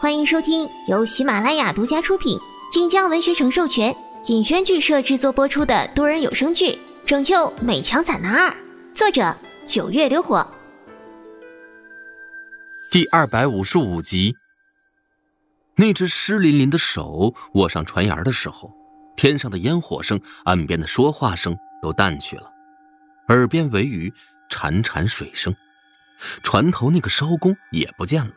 欢迎收听由喜马拉雅独家出品、晋江文学城授权、尹轩剧社制作播出的多人有声剧《拯救美强惨男二》，作者九月流火，第二百五十五集。那只湿淋淋的手握上船沿的时候，天上的烟火声、岸边的说话声都淡去了，耳边唯余潺潺水声，船头那个艄公也不见了。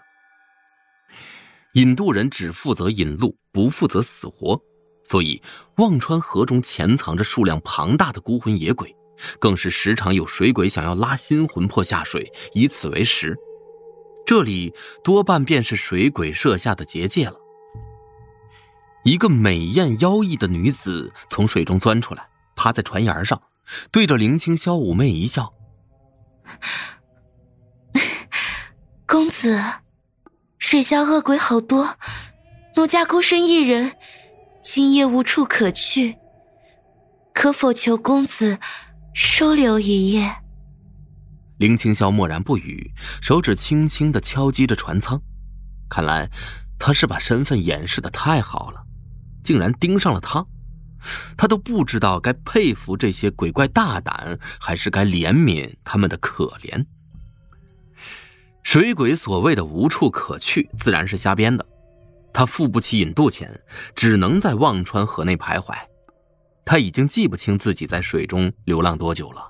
引渡人只负责引路，不负责死活，所以忘川河中潜藏着数量庞大的孤魂野鬼，更是时常有水鬼想要拉新魂魄下水，以此为食。这里多半便是水鬼设下的结界了。一个美艳妖异的女子从水中钻出来，趴在船沿上，对着林青霄妩媚一笑：“公子。”水下恶鬼好多，奴家孤身一人，今夜无处可去，可否求公子收留一夜？林青霄默然不语，手指轻轻的敲击着船舱，看来他是把身份掩饰的太好了，竟然盯上了他，他都不知道该佩服这些鬼怪大胆，还是该怜悯他们的可怜。水鬼所谓的无处可去，自然是瞎编的。他付不起引渡钱，只能在忘川河内徘徊。他已经记不清自己在水中流浪多久了，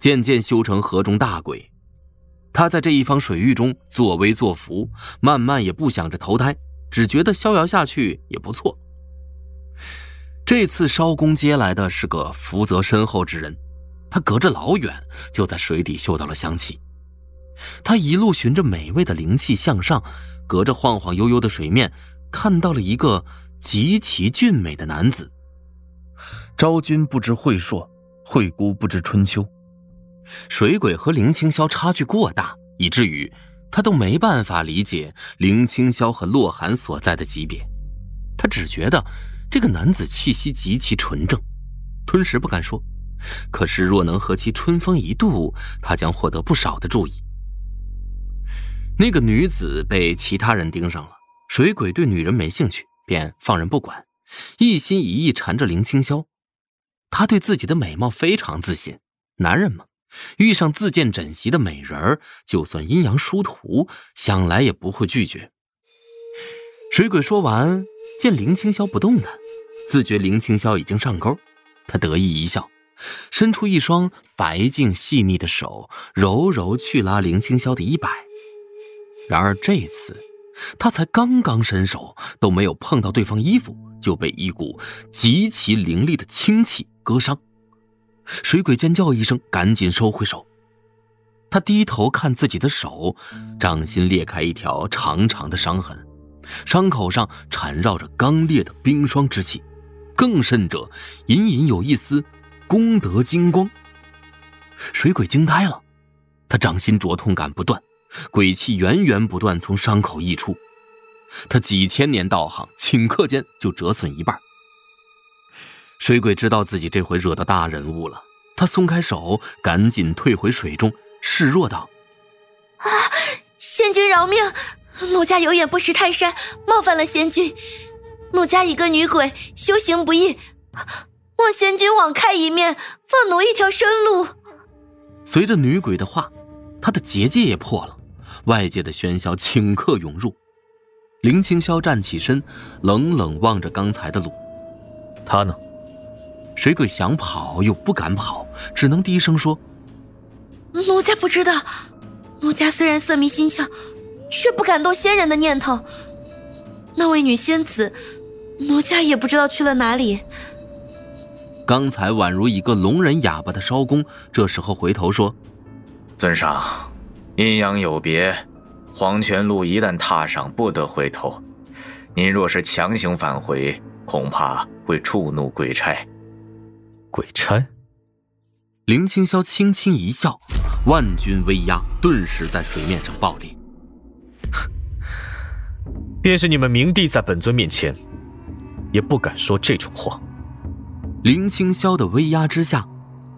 渐渐修成河中大鬼。他在这一方水域中作威作福，慢慢也不想着投胎，只觉得逍遥下去也不错。这次艄公接来的是个福泽深厚之人，他隔着老远就在水底嗅到了香气。他一路循着美味的灵气向上，隔着晃晃悠悠的水面，看到了一个极其俊美的男子。昭君不知晦硕，惠姑不知春秋。水鬼和林青霄差距过大，以至于他都没办法理解林青霄和洛寒所在的级别。他只觉得这个男子气息极其纯正，吞食不敢说，可是若能和其春风一度，他将获得不少的注意。那个女子被其他人盯上了，水鬼对女人没兴趣，便放任不管，一心一意缠着林青霄。他对自己的美貌非常自信，男人嘛，遇上自荐枕席的美人儿，就算阴阳殊途，想来也不会拒绝。水鬼说完，见林青霄不动弹，自觉林青霄已经上钩，他得意一笑，伸出一双白净细腻的手，柔柔去拉林青霄的衣摆。然而这次，他才刚刚伸手，都没有碰到对方衣服，就被一股极其凌厉的清气割伤。水鬼尖叫一声，赶紧收回手。他低头看自己的手，掌心裂开一条长长的伤痕，伤口上缠绕着刚烈的冰霜之气，更甚者，隐隐有一丝功德金光。水鬼惊呆了，他掌心灼痛感不断。鬼气源源不断从伤口溢出，他几千年道行，顷刻间就折损一半。水鬼知道自己这回惹到大人物了，他松开手，赶紧退回水中，示弱道：“啊，仙君饶命！奴家有眼不识泰山，冒犯了仙君。奴家一个女鬼，修行不易，望仙君网开一面，放奴一条生路。”随着女鬼的话，他的结界也破了。外界的喧嚣顷刻涌入，林青霄站起身，冷冷望着刚才的路。他呢？水鬼想跑又不敢跑，只能低声说：“奴家不知道。奴家虽然色迷心窍，却不敢动仙人的念头。那位女仙子，奴家也不知道去了哪里。”刚才宛如一个聋人哑巴的艄公，这时候回头说：“尊上。”阴阳有别，黄泉路一旦踏上，不得回头。您若是强行返回，恐怕会触怒鬼差。鬼差？林青霄轻轻一笑，万钧威压顿时在水面上爆裂。便是你们明帝在本尊面前，也不敢说这种话。林青霄的威压之下，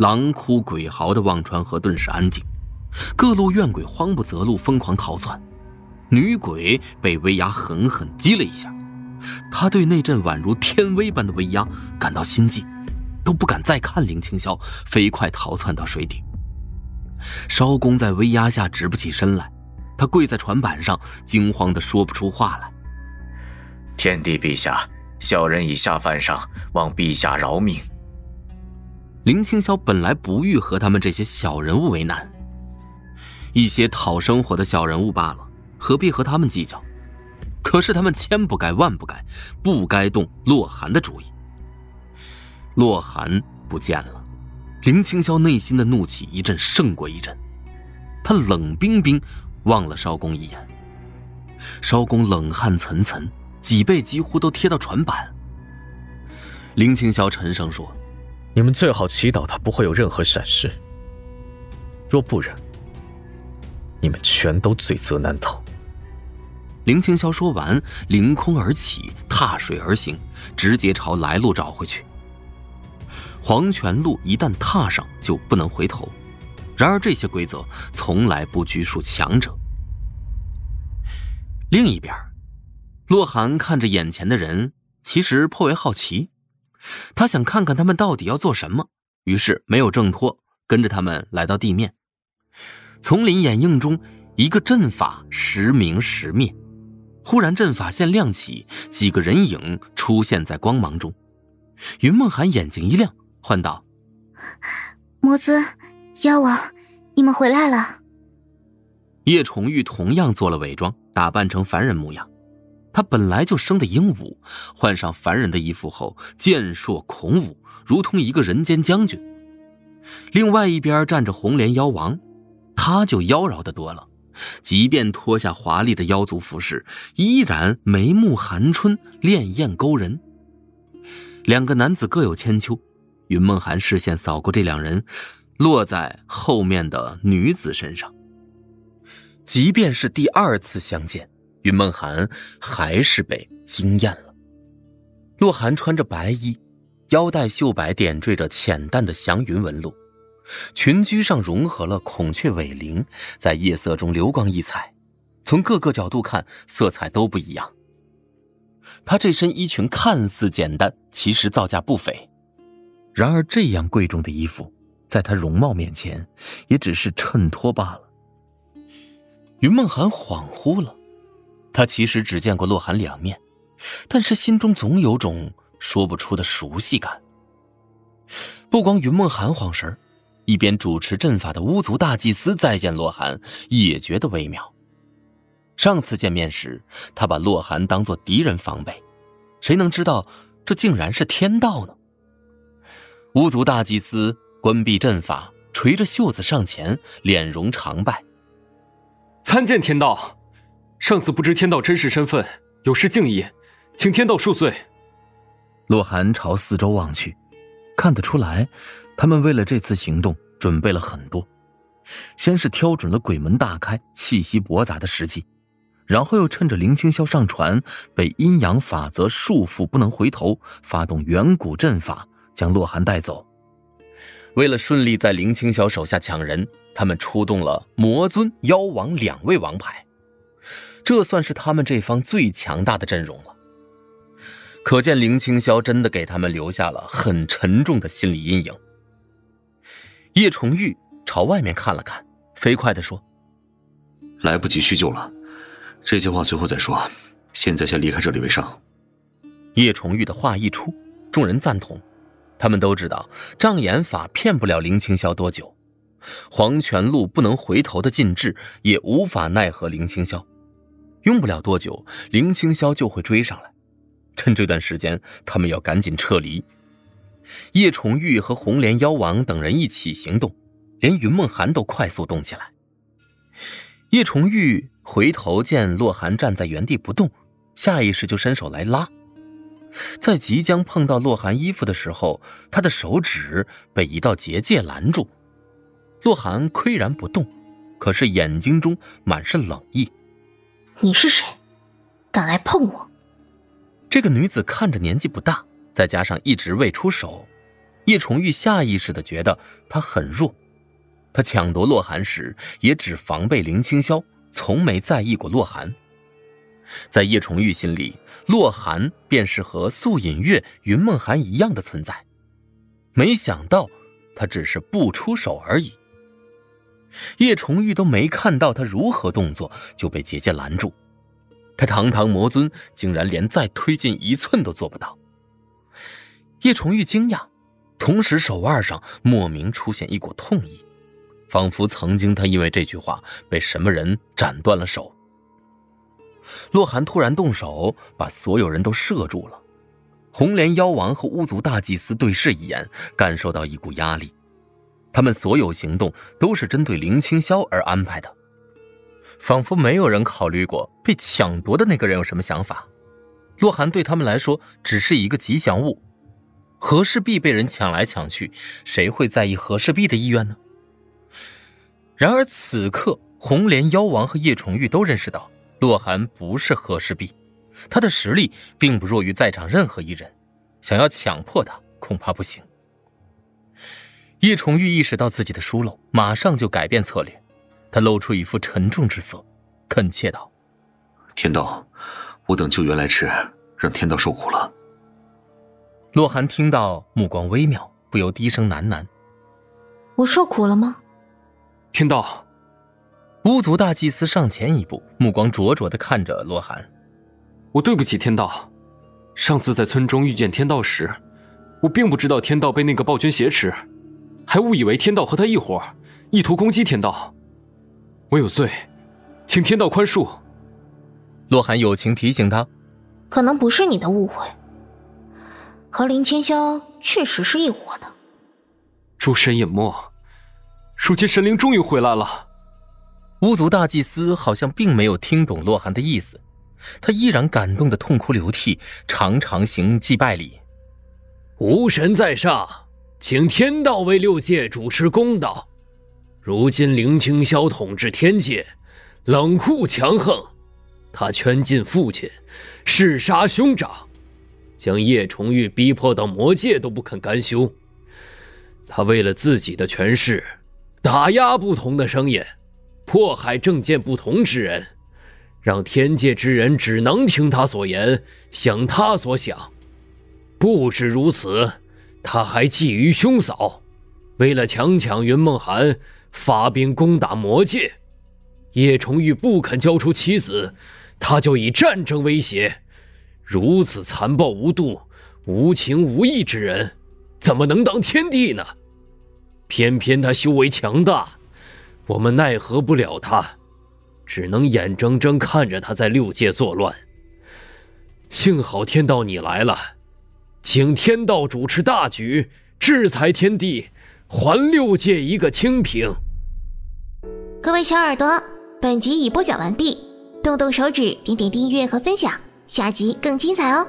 狼哭鬼嚎的忘川河顿时安静。各路怨鬼慌不择路，疯狂逃窜。女鬼被威压狠狠击了一下，她对那阵宛如天威般的威压感到心悸，都不敢再看林青霄，飞快逃窜到水底。艄公在威压下直不起身来，他跪在船板上，惊慌的说不出话来。天帝陛下，小人以下犯上，望陛下饶命。林青霄本来不欲和他们这些小人物为难，一些讨生活的小人物罢了。何必和他们计较？可是他们千不该万不该，不该动洛寒的主意。洛寒不见了，林青霄内心的怒气一阵胜过一阵，他冷冰冰望了艄公一眼。艄公冷汗涔涔，脊背几乎都贴到船板。林青霄沉声说：“你们最好祈祷他不会有任何闪失，若不然，你们全都罪责难逃。”林青霄说完，凌空而起，踏水而行，直接朝来路找回去。黄泉路一旦踏上，就不能回头。然而这些规则从来不拘束强者。另一边，洛寒看着眼前的人，其实颇为好奇。他想看看他们到底要做什么，于是没有挣脱，跟着他们来到地面。丛林掩映中，一个阵法时明时灭。忽然，阵法线亮起，几个人影出现在光芒中。云梦涵眼睛一亮，唤道：“魔尊，妖王，你们回来了。”叶崇玉同样做了伪装，打扮成凡人模样。他本来就生的英武，换上凡人的衣服后，健硕孔武，如同一个人间将军。另外一边站着红莲妖王，他就妖娆的多了。即便脱下华丽的妖族服饰，依然眉目含春，潋滟勾人。两个男子各有千秋，云梦涵视线扫过这两人，落在后面的女子身上。即便是第二次相见，云梦涵还是被惊艳了。洛寒穿着白衣，腰带绣摆点缀着浅淡的祥云纹路。群居上融合了孔雀尾翎，在夜色中流光溢彩，从各个角度看，色彩都不一样。她这身衣裙看似简单，其实造价不菲。然而这样贵重的衣服，在她容貌面前，也只是衬托罢了。云梦涵恍惚了，她其实只见过洛寒两面，但是心中总有种说不出的熟悉感。不光云梦涵晃神儿。一边主持阵法的巫族大祭司再见洛寒，也觉得微妙。上次见面时，他把洛寒当作敌人防备，谁能知道这竟然是天道呢？巫族大祭司关闭阵法，垂着袖子上前，脸容长拜：“参见天道，上次不知天道真实身份，有失敬意，请天道恕罪。”洛寒朝四周望去，看得出来。他们为了这次行动准备了很多，先是挑准了鬼门大开、气息驳杂的时机，然后又趁着林青霄上船被阴阳法则束缚不能回头，发动远古阵法将洛寒带走。为了顺利在林青霄手下抢人，他们出动了魔尊、妖王两位王牌，这算是他们这方最强大的阵容了。可见林青霄真的给他们留下了很沉重的心理阴影。叶崇玉朝外面看了看，飞快地说：“来不及叙旧了，这些话最后再说。现在先离开这里为上。”叶崇玉的话一出，众人赞同。他们都知道障眼法骗不了林青霄多久，黄泉路不能回头的禁制也无法奈何林青霄。用不了多久，林青霄就会追上来。趁这段时间，他们要赶紧撤离。叶崇玉和红莲妖王等人一起行动，连云梦涵都快速动起来。叶崇玉回头见洛寒站在原地不动，下意识就伸手来拉，在即将碰到洛寒衣服的时候，他的手指被一道结界拦住。洛寒岿然不动，可是眼睛中满是冷意。你是谁？敢来碰我？这个女子看着年纪不大。再加上一直未出手，叶崇玉下意识的觉得她很弱。他抢夺洛寒时也只防备林青霄，从没在意过洛寒。在叶崇玉心里，洛寒便是和素隐月、云梦寒一样的存在。没想到，他只是不出手而已。叶崇玉都没看到他如何动作，就被结界拦住。他堂堂魔尊，竟然连再推进一寸都做不到。叶崇玉惊讶，同时手腕上莫名出现一股痛意，仿佛曾经他因为这句话被什么人斩断了手。洛寒突然动手，把所有人都射住了。红莲妖王和巫族大祭司对视一眼，感受到一股压力。他们所有行动都是针对林清霄而安排的，仿佛没有人考虑过被抢夺的那个人有什么想法。洛寒对他们来说只是一个吉祥物，和氏璧被人抢来抢去，谁会在意和氏璧的意愿呢？然而此刻，红莲妖王和叶崇玉都认识到，洛寒不是和氏璧，他的实力并不弱于在场任何一人，想要强迫他恐怕不行。叶崇玉意识到自己的疏漏，马上就改变策略。他露出一副沉重之色，恳切道：“天道，我等救援来迟，让天道受苦了。”洛寒听到，目光微妙，不由低声喃喃：“我受苦了吗？”天道，巫族大祭司上前一步，目光灼灼的看着洛寒：“我对不起天道。上次在村中遇见天道时，我并不知道天道被那个暴君挟持。”还误以为天道和他一伙，意图攻击天道。我有罪，请天道宽恕。洛寒友情提醒他：“可能不是你的误会，和林千霄确实是一伙的。”诸神隐没，如今神灵终于回来了。巫族大祭司好像并没有听懂洛寒的意思，他依然感动的痛哭流涕，常常行祭拜礼。无神在上。请天道为六界主持公道。如今林清霄统治天界，冷酷强横，他圈禁父亲，弑杀兄长，将叶崇玉逼迫到魔界都不肯甘休。他为了自己的权势，打压不同的声音，迫害政见不同之人，让天界之人只能听他所言，想他所想。不止如此。他还觊觎兄嫂，为了强抢云梦寒，发兵攻打魔界。叶崇玉不肯交出妻子，他就以战争威胁。如此残暴无度、无情无义之人，怎么能当天帝呢？偏偏他修为强大，我们奈何不了他，只能眼睁睁看着他在六界作乱。幸好天道你来了。请天道主持大局，制裁天地，还六界一个清平。各位小耳朵，本集已播讲完毕，动动手指，点点订阅和分享，下集更精彩哦。